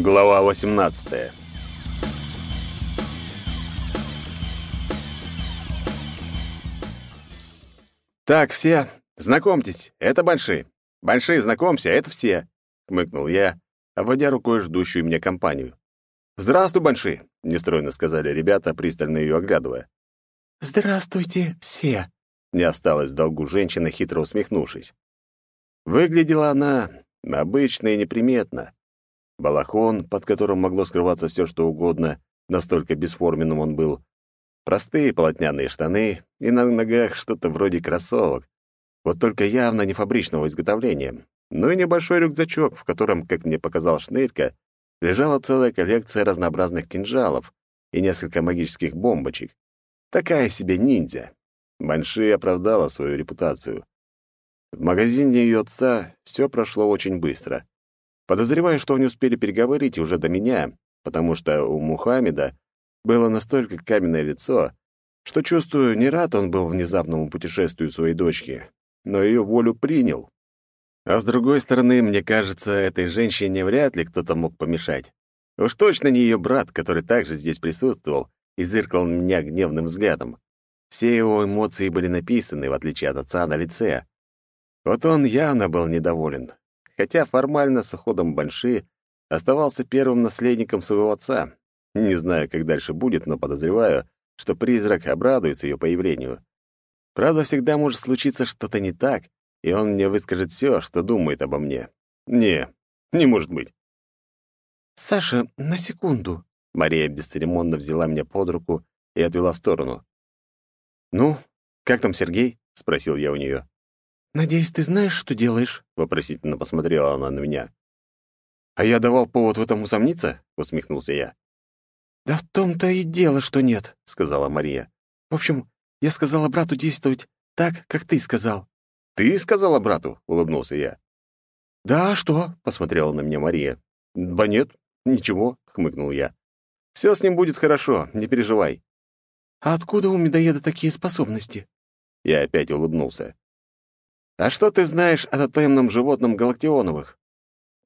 Глава 18. Так, все, знакомьтесь, это Большие. Большие, знакомься, это все, хмыкнул я, обводя рукой ждущую меня компанию. Здравствуй, Большие, нестройно сказали ребята, пристально ее оглядывая. Здравствуйте, все, не осталось в долгу женщина, хитро усмехнувшись. Выглядела она обычно и неприметно. Балахон, под которым могло скрываться все, что угодно, настолько бесформенным он был. Простые полотняные штаны и на ногах что-то вроде кроссовок. Вот только явно не фабричного изготовления. Ну и небольшой рюкзачок, в котором, как мне показал Шнырька, лежала целая коллекция разнообразных кинжалов и несколько магических бомбочек. Такая себе ниндзя. Банши оправдала свою репутацию. В магазине ее отца все прошло очень быстро. Подозреваю, что они успели переговорить уже до меня, потому что у Мухаммеда было настолько каменное лицо, что, чувствую, не рад он был внезапному путешествию своей дочки, но ее волю принял. А с другой стороны, мне кажется, этой женщине вряд ли кто-то мог помешать. Уж точно не ее брат, который также здесь присутствовал и зыркал на меня гневным взглядом. Все его эмоции были написаны, в отличие от отца, на лице. Вот он явно был недоволен, хотя формально с уходом Банши оставался первым наследником своего отца. Не знаю, как дальше будет, но подозреваю, что призрак обрадуется ее появлению. Правда, всегда может случиться что-то не так, и он мне выскажет все, что думает обо мне. Не, не может быть. «Саша, на секунду». Мария бесцеремонно взяла меня под руку и отвела в сторону. «Ну, как там Сергей?» — спросил я у нее. «Надеюсь, ты знаешь, что делаешь?» — вопросительно посмотрела она на меня. «А я давал повод в этом усомниться?» — усмехнулся я. «Да в том-то и дело, что нет», — сказала Мария. «В общем, я сказала брату действовать так, как ты сказал». «Ты сказала брату?» — улыбнулся я. «Да, а что?» — посмотрела на меня Мария. «Да нет, ничего», — хмыкнул я. «Все с ним будет хорошо, не переживай». «А откуда у медоеда такие способности?» Я опять улыбнулся. «А что ты знаешь о тотемном животном Галактионовых?»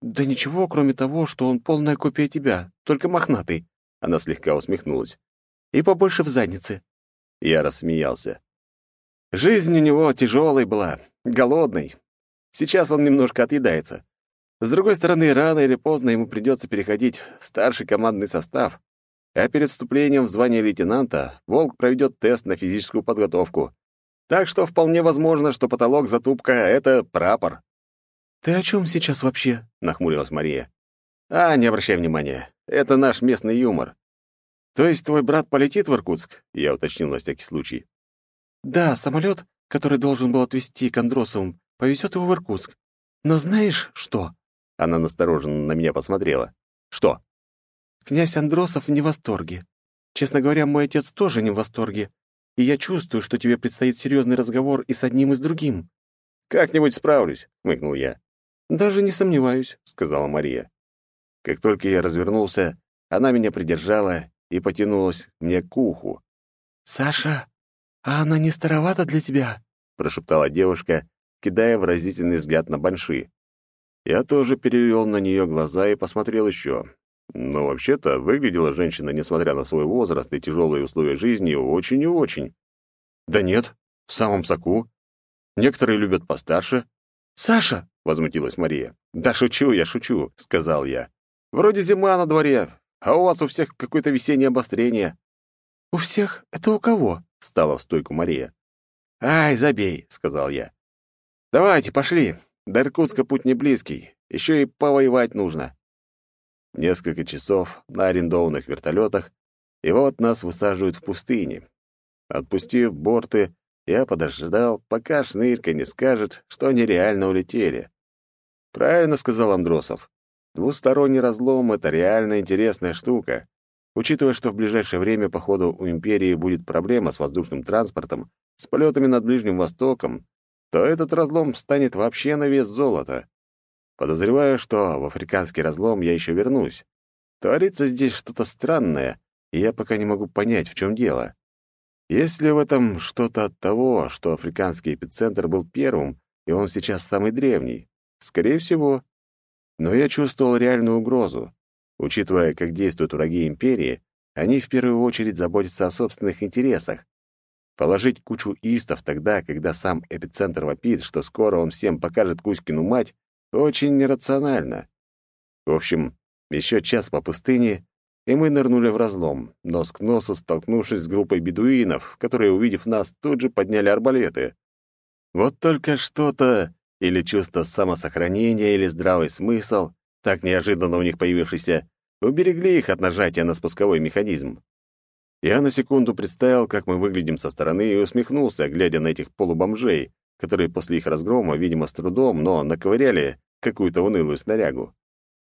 «Да ничего, кроме того, что он полная копия тебя, только мохнатый». Она слегка усмехнулась. «И побольше в заднице». Я рассмеялся. Жизнь у него тяжелой была, голодной. Сейчас он немножко отъедается. С другой стороны, рано или поздно ему придется переходить в старший командный состав. А перед вступлением в звание лейтенанта Волк проведет тест на физическую подготовку. Так что вполне возможно, что потолок затупка — это прапор. «Ты о чем сейчас вообще?» — нахмурилась Мария. «А, не обращай внимания. Это наш местный юмор. То есть твой брат полетит в Иркутск?» — я уточнил на всякий случай. «Да, самолет, который должен был отвезти к Андросовым, повезет его в Иркутск. Но знаешь что?» Она настороженно на меня посмотрела. «Что?» «Князь Андросов не в восторге. Честно говоря, мой отец тоже не в восторге и я чувствую, что тебе предстоит серьезный разговор и с одним, и с другим». «Как-нибудь справлюсь», — хмыкнул я. «Даже не сомневаюсь», — сказала Мария. Как только я развернулся, она меня придержала и потянулась мне к уху. «Саша, а она не старовата для тебя?» — прошептала девушка, кидая выразительный взгляд на Банши. Я тоже перевел на нее глаза и посмотрел еще. Но вообще-то выглядела женщина, несмотря на свой возраст и тяжелые условия жизни, очень и очень. Да нет, в самом соку. Некоторые любят постарше. «Саша!» — возмутилась Мария. «Да шучу я, шучу», — сказал я. «Вроде зима на дворе, а у вас у всех какое-то весеннее обострение». «У всех? Это у кого?» — стала в стойку Мария. «Ай, забей», — сказал я. «Давайте, пошли. До Иркутска путь не близкий. Еще и повоевать нужно». Несколько часов на арендованных вертолетах, и вот нас высаживают в пустыне. Отпустив борты, я подождал, пока Шнырька не скажет, что они реально улетели. Правильно сказал Андросов. Двусторонний разлом — это реально интересная штука. Учитывая, что в ближайшее время, походу, у Империи будет проблема с воздушным транспортом, с полетами над Ближним Востоком, то этот разлом станет вообще на вес золота. Подозреваю, что в африканский разлом я еще вернусь. Творится здесь что-то странное, и я пока не могу понять, в чем дело. Есть ли в этом что-то от того, что африканский эпицентр был первым, и он сейчас самый древний? Скорее всего. Но я чувствовал реальную угрозу. Учитывая, как действуют враги Империи, они в первую очередь заботятся о собственных интересах. Положить кучу истов тогда, когда сам эпицентр вопит, что скоро он всем покажет Кузькину мать, очень нерационально. В общем, еще час по пустыне, и мы нырнули в разлом, нос к носу столкнувшись с группой бедуинов, которые, увидев нас, тут же подняли арбалеты. Вот только что-то, или чувство самосохранения, или здравый смысл, так неожиданно у них появившийся, уберегли их от нажатия на спусковой механизм. Я на секунду представил, как мы выглядим со стороны, и усмехнулся, глядя на этих полубомжей, которые после их разгрома, видимо, с трудом, но наковыряли какую-то унылую снарягу.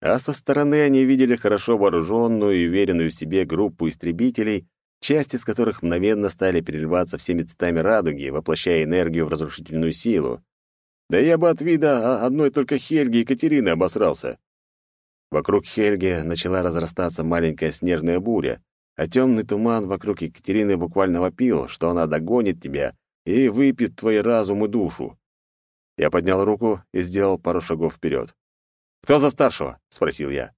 А со стороны они видели хорошо вооруженную и уверенную в себе группу истребителей, части из которых мгновенно стали переливаться всеми цветами радуги, воплощая энергию в разрушительную силу. Да я бы от вида одной только Хельги и Катерины обосрался. Вокруг Хельги начала разрастаться маленькая снежная буря, а темный туман вокруг Екатерины буквально вопил, что она догонит тебя и выпьет твой разум и душу. Я поднял руку и сделал пару шагов вперед. «Кто за старшего?» — спросил я.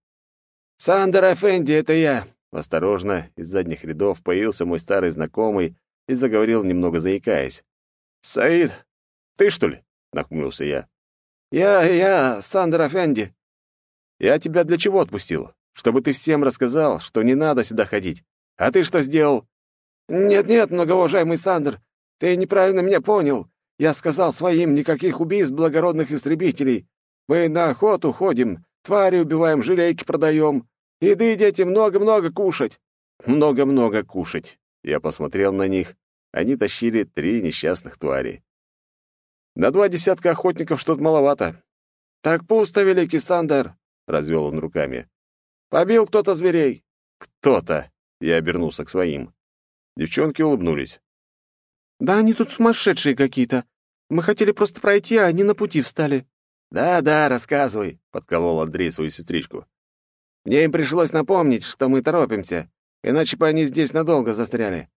«Сандер Эфенди, это я!» Осторожно, из задних рядов появился мой старый знакомый и заговорил, немного заикаясь. «Саид, ты, что ли?» — нахмурился я. «Я, я, Сандер Эфенди». «Я тебя для чего отпустил? чтобы ты всем рассказал, что не надо сюда ходить. А ты что сделал?» «Нет-нет, многоуважаемый Сандер, ты неправильно меня понял. Я сказал своим никаких убийств благородных истребителей. Мы на охоту ходим, твари убиваем, желейки продаем. Еды детям много-много кушать». «Много-много кушать». Я посмотрел на них. Они тащили три несчастных твари. «На два десятка охотников что-то маловато». «Так пусто, великий Сандер», — развел он руками. Побил кто-то зверей?» «Кто-то!» — я обернулся к своим. Девчонки улыбнулись. «Да они тут сумасшедшие какие-то. Мы хотели просто пройти, а они на пути встали». «Да-да, рассказывай», — подколол Андрей свою сестричку. «Мне им пришлось напомнить, что мы торопимся, иначе бы они здесь надолго застряли».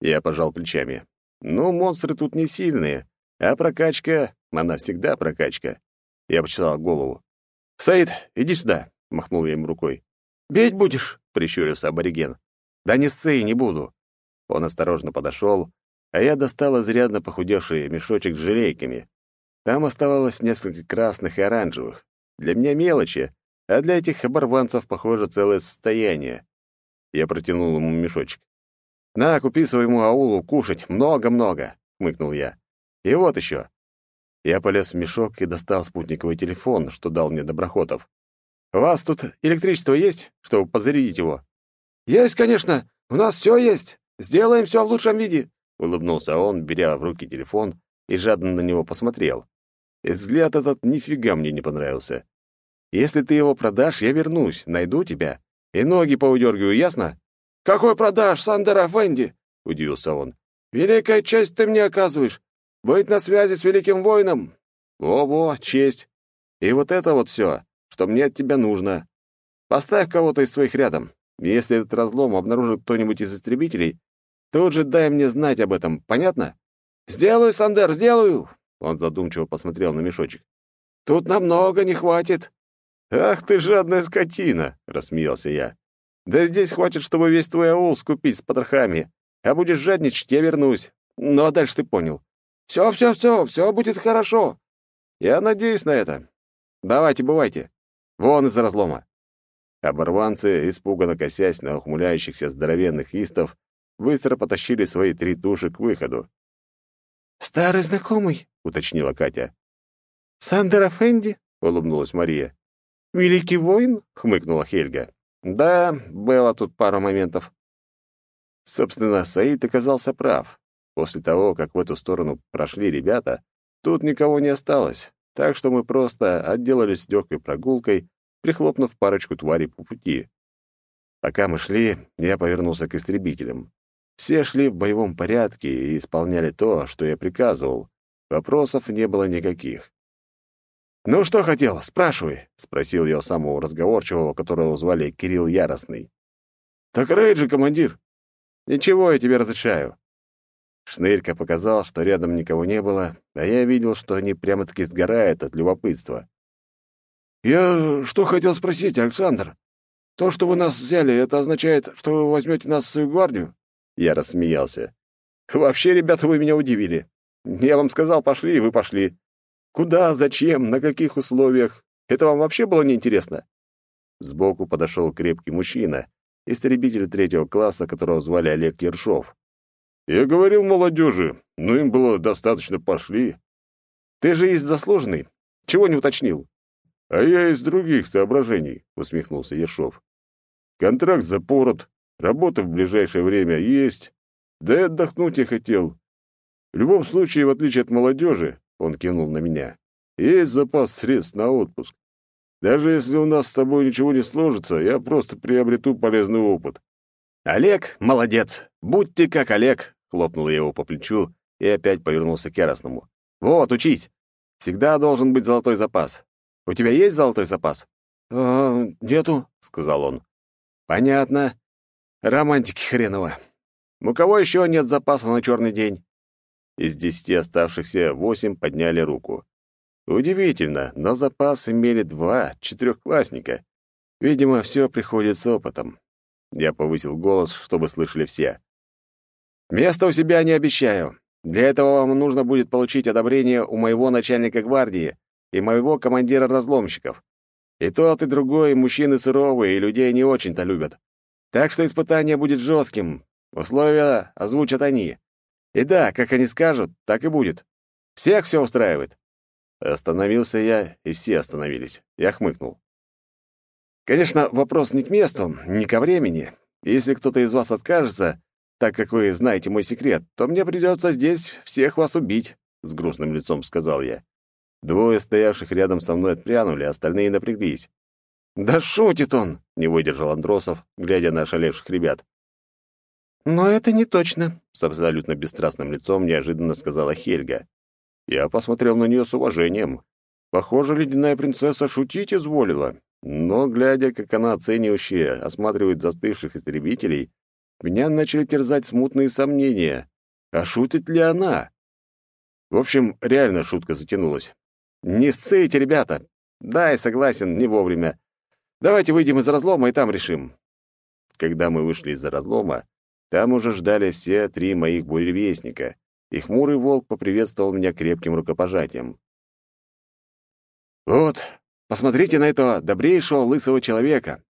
Я пожал плечами. «Ну, монстры тут не сильные, а прокачка, она всегда прокачка». Я почесал голову. «Саид, иди сюда», — махнул я им рукой. «Бить будешь?» — прищурился абориген. «Да не ссы, не буду». Он осторожно подошел, а я достал изрядно похудевший мешочек с желейками. Там оставалось несколько красных и оранжевых. Для меня мелочи, а для этих оборванцев, похоже, целое состояние. Я протянул ему мешочек. «На, купи своему аулу кушать, много-много», — хмыкнул я. «И вот еще». Я полез в мешок и достал спутниковый телефон, что дал мне Доброхотов. «У вас тут электричество есть, чтобы подзарядить его?» «Есть, конечно. У нас все есть. Сделаем все в лучшем виде», — улыбнулся он, беря в руки телефон и жадно на него посмотрел. И взгляд этот нифига мне не понравился. «Если ты его продашь, я вернусь, найду тебя и ноги поудергиваю, ясно?» «Какой продаж, Сандер Афенди?» — удивился он. «Великая честь ты мне оказываешь. Быть на связи с великим воином». «Во-во, честь. И вот это вот все что мне от тебя нужно. Поставь кого-то из своих рядом. Если этот разлом обнаружит кто-нибудь из истребителей, тут же дай мне знать об этом, понятно? Сделаю, Сандер, сделаю. Он задумчиво посмотрел на мешочек. Тут намного не хватит. Ах ты жадная скотина, рассмеялся я. Да здесь хватит, чтобы весь твой аул скупить с потрохами. А будешь жадничать, я вернусь. Ну, а дальше ты понял. Все, все, все, все будет хорошо. Я надеюсь на это. Давайте, бывайте. Вон из разлома!» Оборванцы, испуганно косясь на ухмыляющихся здоровенных истов, быстро потащили свои три туши к выходу. «Старый знакомый», — уточнила Катя. «Сандер Афенди?» — улыбнулась Мария. «Великий воин?» — хмыкнула Хельга. «Да, было тут пару моментов». Собственно, Саид оказался прав. После того, как в эту сторону прошли ребята, тут никого не осталось, так что мы просто отделались легкой прогулкой, прихлопнув парочку тварей по пути. Пока мы шли, я повернулся к истребителям. Все шли в боевом порядке и исполняли то, что я приказывал. Вопросов не было никаких. «Ну что хотел? Спрашивай», — спросил я у самого разговорчивого, которого звали Кирилл Яростный. «Так Рейджи, командир». «Ничего, я тебе разрешаю. Шнырька показал, что рядом никого не было, а я видел, что они прямо-таки сгорают от любопытства. «Я что хотел спросить, Александр? То, что вы нас взяли, это означает, что вы возьмете нас в свою гвардию?» Я рассмеялся. «Вообще, ребята, вы меня удивили. Я вам сказал, пошли, и вы пошли. Куда, зачем, на каких условиях? Это вам вообще было неинтересно?» Сбоку подошел крепкий мужчина, истребитель третьего класса, которого звали Олег Ершов. «Я говорил молодежи, но им было достаточно, пошли». «Ты же из заслуженный. Чего не уточнил?» «А я из других соображений», — усмехнулся Ершов. «Контракт запорот, работа в ближайшее время есть. Да и отдохнуть я хотел. В любом случае, в отличие от молодежи, — он кинул на меня, — есть запас средств на отпуск. Даже если у нас с тобой ничего не сложится, я просто приобрету полезный опыт». «Олег, молодец! Будьте как Олег!» — хлопнул я его по плечу и опять повернулся к Яросному. «Вот, учись! Всегда должен быть золотой запас. У тебя есть золотой запас?» «А, нету», — сказал он. «Понятно. Романтики хреново. У кого еще нет запаса на черный день?» Из десяти оставшихся восемь подняли руку. Удивительно, но запас имели два четырехклассника. Видимо, все приходит с опытом. Я повысил голос, чтобы слышали все. «Место у себя не обещаю. Для этого вам нужно будет получить одобрение у моего начальника гвардии и моего командира разломщиков. И тот, и другой мужчины суровые и людей не очень-то любят. Так что испытание будет жестким. Условия озвучат они. И да, как они скажут, так и будет. Всех все устраивает. Остановился я, и все остановились. Я хмыкнул. Конечно, вопрос не к месту, не ко времени. Если кто-то из вас откажется, так как вы знаете мой секрет, то мне придется здесь всех вас убить, — с грустным лицом сказал я. Двое стоявших рядом со мной отпрянули, остальные напряглись. «Да шутит он!» — не выдержал Андросов, глядя на ошалевших ребят. «Но это не точно», — с абсолютно бесстрастным лицом неожиданно сказала Хельга. Я посмотрел на нее с уважением. Похоже, ледяная принцесса шутить изволила. Но, глядя, как она оценивающе осматривает застывших истребителей, меня начали терзать смутные сомнения. А шутит ли она? В общем, реально шутка затянулась. «Не ссыте, ребята!» «Да, я согласен, не вовремя. Давайте выйдем из разлома и там решим». Когда мы вышли из разлома, там уже ждали все три моих буревестника, и хмурый волк поприветствовал меня крепким рукопожатием. «Вот, посмотрите на этого добрейшего лысого человека.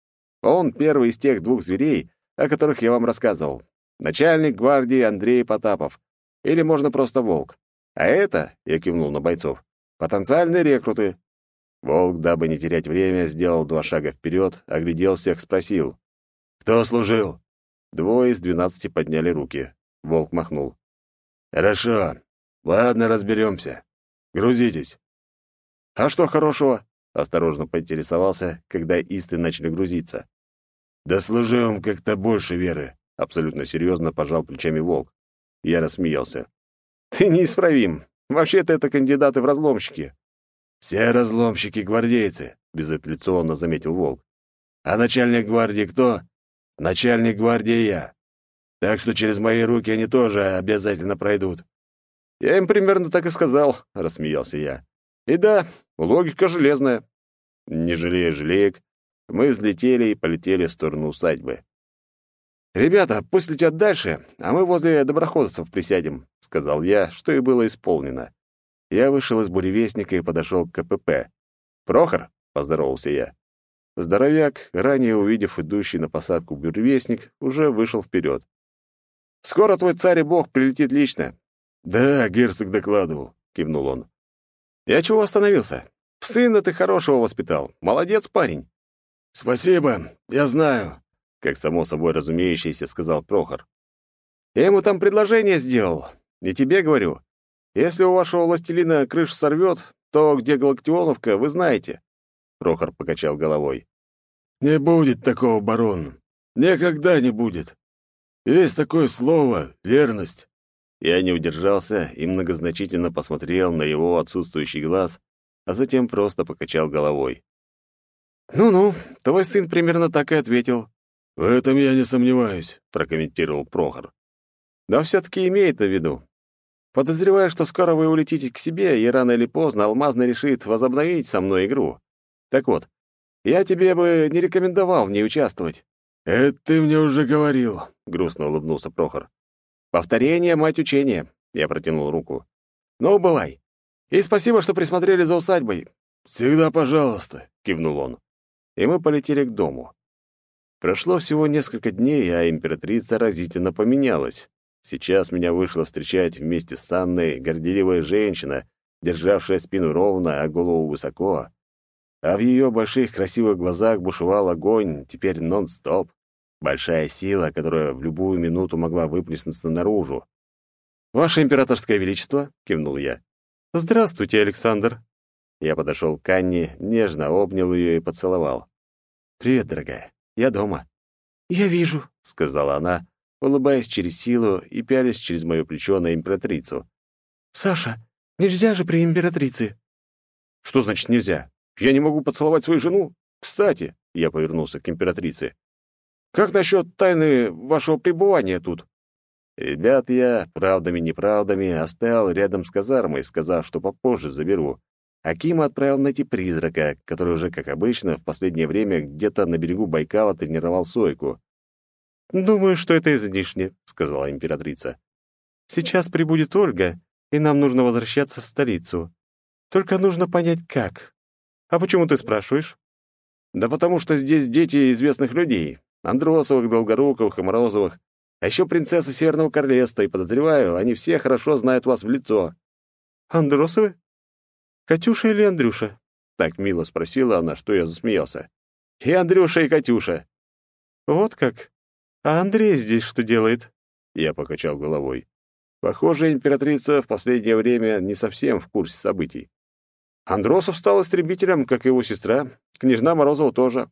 Он первый из тех двух зверей, о которых я вам рассказывал. Начальник гвардии Андрей Потапов. Или можно просто волк. А это, — я кивнул на бойцов, — потенциальные рекруты. Волк, дабы не терять время, сделал два шага вперед, оглядел всех, спросил. «Кто служил?» Двое из двенадцати подняли руки. Волк махнул. «Хорошо. Ладно, разберемся. Грузитесь». «А что хорошего?» — осторожно поинтересовался, когда исты начали грузиться. «Да служим как-то больше веры», — абсолютно серьезно пожал плечами волк. Я рассмеялся. «Ты неисправим. Вообще-то это кандидаты в разломщики». «Все разломщики — гвардейцы», — безапелляционно заметил волк. «А начальник гвардии кто? Начальник гвардии я. Так что через мои руки они тоже обязательно пройдут». «Я им примерно так и сказал», — рассмеялся я. «И да, логика железная». Не жалея жалеек, мы взлетели и полетели в сторону усадьбы. «Ребята, пусть летят дальше, а мы возле доброходцев присядем», — сказал я, что и было исполнено. Я вышел из буревестника и подошел к КПП. «Прохор», — поздоровался я. Здоровяк, ранее увидев идущий на посадку буревестник, уже вышел вперед. Скоро твой царь и бог прилетит лично». «Да, герцог докладывал», — кивнул он. «Я чего остановился? Сына ты хорошего воспитал. Молодец, парень». «Спасибо, я знаю», — как само собой разумеющееся сказал Прохор. «Я ему там предложение сделал. И тебе говорю. Если у вашего властелина крышу сорвет, то где Галактионовка, вы знаете». Прохор покачал головой. «Не будет такого, барон. Никогда не будет. Есть такое слово — верность». Я не удержался и многозначительно посмотрел на его отсутствующий глаз, а затем просто покачал головой. «Ну-ну, твой сын примерно так и ответил». «В этом я не сомневаюсь», — прокомментировал Прохор. «Да все-таки имеет в виду. Подозреваю, что скоро вы улетите к себе, и рано или поздно Алмазный решит возобновить со мной игру. Так вот, Я тебе бы не рекомендовал в ней участвовать». «Это ты мне уже говорил», — грустно улыбнулся Прохор. «Повторение — мать учения», — я протянул руку. «Ну, бывай. И спасибо, что присмотрели за усадьбой». «Всегда пожалуйста», — кивнул он. И мы полетели к дому. Прошло всего несколько дней, а императрица разительно поменялась. Сейчас меня вышла встречать вместе с Анной горделивая женщина, державшая спину ровно, а голову высоко. А в ее больших красивых глазах бушевал огонь, теперь нон-стоп. Большая сила, которая в любую минуту могла выплеснуться наружу. «Ваше императорское величество!» — кивнул я. «Здравствуйте, Александр!» Я подошел к Анне, нежно обнял ее и поцеловал. «Привет, дорогая. Я дома». «Я вижу», — сказала она, улыбаясь через силу и пялись через мое плечо на императрицу. «Саша, нельзя же при императрице». «Что значит нельзя? Я не могу поцеловать свою жену? Кстати», — я повернулся к императрице, «как насчет тайны вашего пребывания тут?» Ребят я, правдами-неправдами, оставил рядом с казармой, сказав, что попозже заберу. Акима отправил найти призрака, который уже, как обычно, в последнее время где-то на берегу Байкала тренировал Сойку. «Думаю, что это излишне», — сказала императрица. «Сейчас прибудет Ольга, и нам нужно возвращаться в столицу. Только нужно понять, как. А почему ты спрашиваешь?» «Да потому что здесь дети известных людей. Андросовых, Долгоруковых и Морозовых. А еще принцесса Северного Королевства, и, подозреваю, они все хорошо знают вас в лицо». «Андросовы? Катюша или Андрюша?» Так мило спросила она, что я засмеялся. «И Андрюша, и Катюша». «Вот как? А Андрей здесь что делает?» Я покачал головой. Похоже, императрица в последнее время не совсем в курсе событий. Андросов стал истребителем, как и его сестра. Княжна Морозова тоже.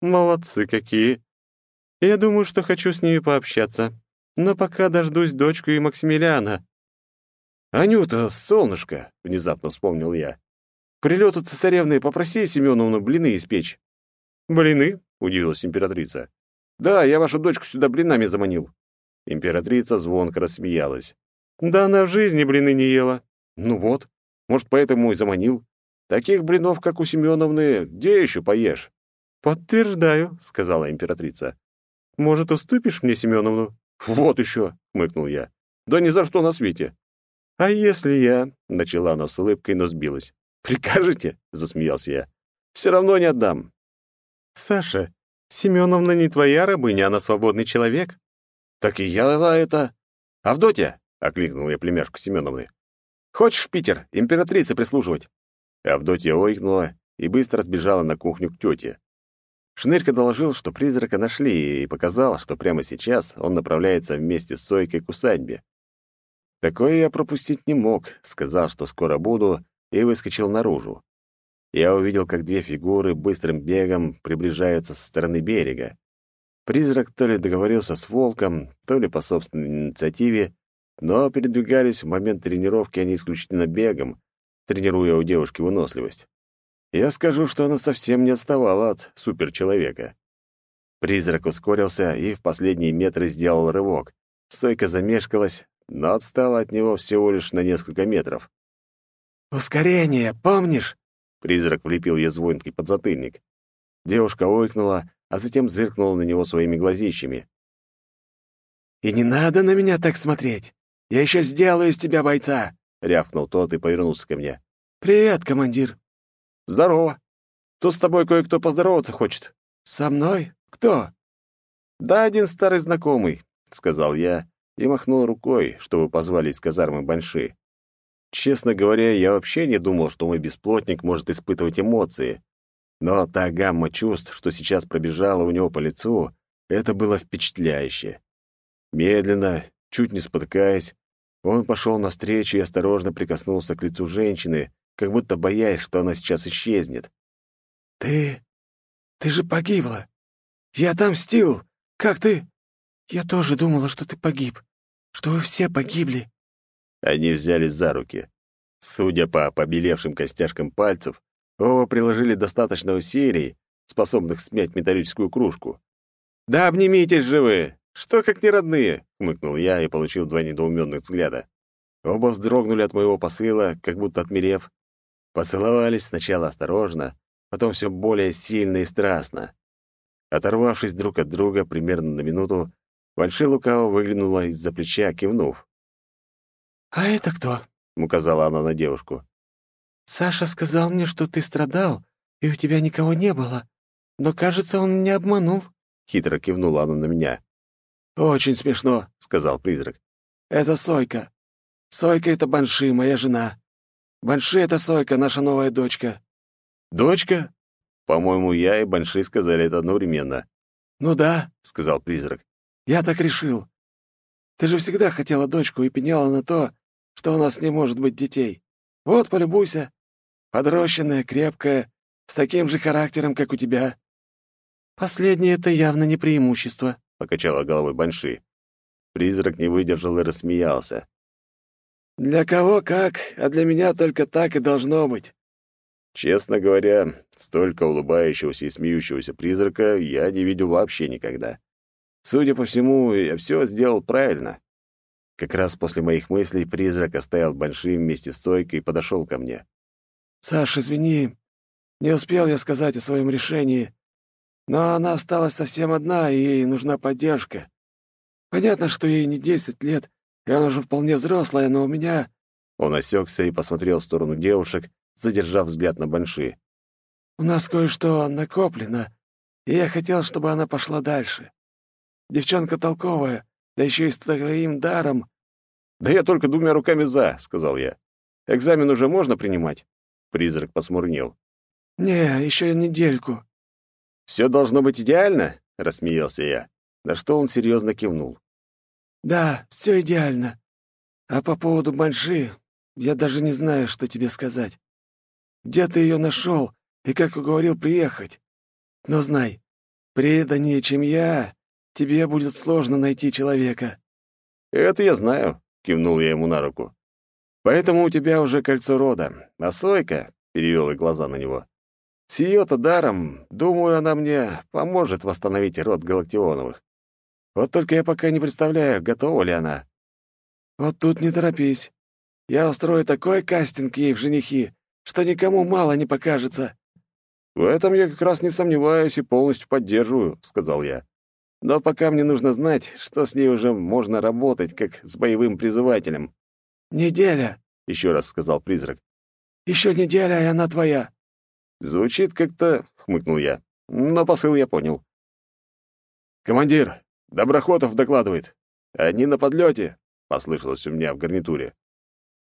Молодцы какие. Я думаю, что хочу с ними пообщаться. Но пока дождусь дочку и Максимилиана. «Анюта, солнышко!» — внезапно вспомнил я. «Прилету цесаревны, попроси Семеновну блины испечь». «Блины?» — удивилась императрица. «Да, я вашу дочку сюда блинами заманил». Императрица звонко рассмеялась. «Да она в жизни блины не ела». «Ну вот, может, поэтому и заманил. Таких блинов, как у Семеновны, где еще поешь?» «Подтверждаю», — сказала императрица. «Может, уступишь мне Семеновну?» «Вот еще», — хмыкнул я. «Да ни за что на свете». «А если я...» — начала она с улыбкой, но сбилась. «Прикажете?» — засмеялся я. «Все равно не отдам». «Саша, Семеновна не твоя рабыня, она свободный человек». «Так и я за это...» «Авдотья!» — окликнул я племяшку Семеновны. «Хочешь в Питер, императрице прислуживать?» Авдотья ойкнула и быстро сбежала на кухню к тете. Шнырька доложил, что призрака нашли, и показал, что прямо сейчас он направляется вместе с Сойкой к усадьбе. Такое я пропустить не мог, сказал, что скоро буду, и выскочил наружу. Я увидел, как две фигуры быстрым бегом приближаются со стороны берега. Призрак то ли договорился с волком, то ли по собственной инициативе, но передвигались в момент тренировки они исключительно бегом, тренируя у девушки выносливость. Я скажу, что она совсем не отставала от суперчеловека. Призрак ускорился и в последние метры сделал рывок. Сойка замешкалась, но отстала от него всего лишь на несколько метров. «Ускорение, помнишь?» Призрак влепил ей звонкий подзатыльник. Девушка ойкнула, а затем зыркнула на него своими глазищами. «И не надо на меня так смотреть! Я еще сделаю из тебя бойца!» — рявкнул тот и повернулся ко мне. «Привет, командир!» «Здорово. Тут с тобой кое-кто поздороваться хочет». «Со мной? Кто?» «Да один старый знакомый», — сказал я и махнул рукой, чтобы позвали из казармы Банши. Честно говоря, я вообще не думал, что мой бесплотник может испытывать эмоции. Но та гамма чувств, что сейчас пробежала у него по лицу, это было впечатляюще. Медленно, чуть не спотыкаясь, он пошел навстречу и осторожно прикоснулся к лицу женщины, как будто боясь, что она сейчас исчезнет. «Ты... ты же погибла! Я отомстил! Как ты...» «Я тоже думала, что ты погиб, что вы все погибли». Они взялись за руки. Судя по побелевшим костяшкам пальцев, оба приложили достаточно усилий, способных смять металлическую кружку. «Да обнимитесь же вы! Что как не родные!» — хмыкнул я и получил два недоуменных взгляда. Оба вздрогнули от моего посыла, как будто отмерев, Поцеловались сначала осторожно, потом все более сильно и страстно. Оторвавшись друг от друга примерно на минуту, Большая лукаво выглянула из-за плеча, кивнув. «А это кто?» — указала она на девушку. «Саша сказал мне, что ты страдал, и у тебя никого не было. Но, кажется, он не обманул». Хитро кивнула она на меня. «Очень смешно», — сказал призрак. «Это Сойка. Сойка — это Банши, моя жена. Банши — это Сойка, наша новая дочка». «Дочка?» По-моему, я и Банши сказали это одновременно. «Ну да», — сказал призрак. «Я так решил. Ты же всегда хотела дочку и пеняла на то, что у нас не может быть детей. Вот, полюбуйся. Подрощенная, крепкая, с таким же характером, как у тебя». «Последнее — это явно не преимущество», — покачала головой Банши. Призрак не выдержал и рассмеялся. «Для кого как, а для меня только так и должно быть». Честно говоря, столько улыбающегося и смеющегося призрака я не видел вообще никогда. Судя по всему, я все сделал правильно. Как раз после моих мыслей призрак оставил большим вместе с Сойкой и подошел ко мне. «Саш, извини, не успел я сказать о своем решении, но она осталась совсем одна, и ей нужна поддержка. Понятно, что ей не десять лет, и она уже вполне взрослая, но у меня...» Он осекся и посмотрел в сторону девушек, задержав взгляд на Банши. «У нас кое-что накоплено, и я хотел, чтобы она пошла дальше. Девчонка толковая, да еще и с твоим даром». «Да я только двумя руками за», — сказал я. «Экзамен уже можно принимать?» Призрак посмурнел. «Не, еще недельку». «Все должно быть идеально?» — рассмеялся я, на что он серьезно кивнул. «Да, все идеально. А по поводу Банши, я даже не знаю, что тебе сказать. Где ты ее нашел и как уговорил приехать? Но знай, преданнее, чем я, тебе будет сложно найти человека». «Это я знаю», — кивнул я ему на руку. «Поэтому у тебя уже кольцо рода. А Сойка», — перевел и глаза на него, — «с ее-то даром, думаю, она мне поможет восстановить род Галактионовых. Вот только я пока не представляю, готова ли она». «Вот тут не торопись. Я устрою такой кастинг ей в женихи, что никому мало не покажется». «В этом я как раз не сомневаюсь и полностью поддерживаю», — сказал я. «Но пока мне нужно знать, что с ней уже можно работать, как с боевым призывателем». «Неделя», — еще раз сказал призрак. «Еще неделя, и она твоя». «Звучит как-то...» — хмыкнул я. Но посыл я понял. «Командир, Доброхотов докладывает. Они на подлете», — послышалось у меня в гарнитуре.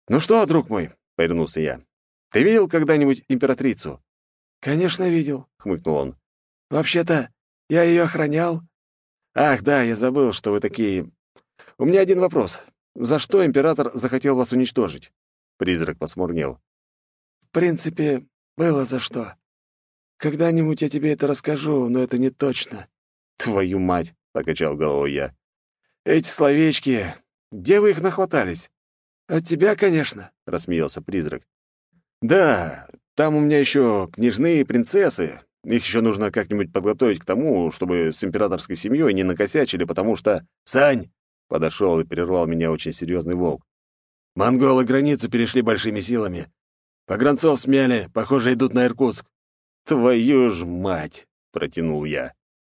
«Ну что, друг мой?» — повернулся я. «Ты видел когда-нибудь императрицу?» «Конечно, видел», — хмыкнул он. «Вообще-то, я ее охранял». «Ах, да, я забыл, что вы такие... У меня один вопрос. За что император захотел вас уничтожить?» Призрак посмурнел. «В принципе, было за что. Когда-нибудь я тебе это расскажу, но это не точно». «Твою мать!» — покачал головой я. «Эти словечки... Где вы их нахватались?» «От тебя, конечно», — рассмеялся призрак. «Да, там у меня еще княжны и принцессы. Их еще нужно как-нибудь подготовить к тому, чтобы с императорской семьей не накосячили, потому что... Сань!» — подошел и прервал меня очень серьезный волк. «Монголы границу перешли большими силами. Погранцов смяли, похоже, идут на Иркутск». «Твою ж мать!» — протянул я.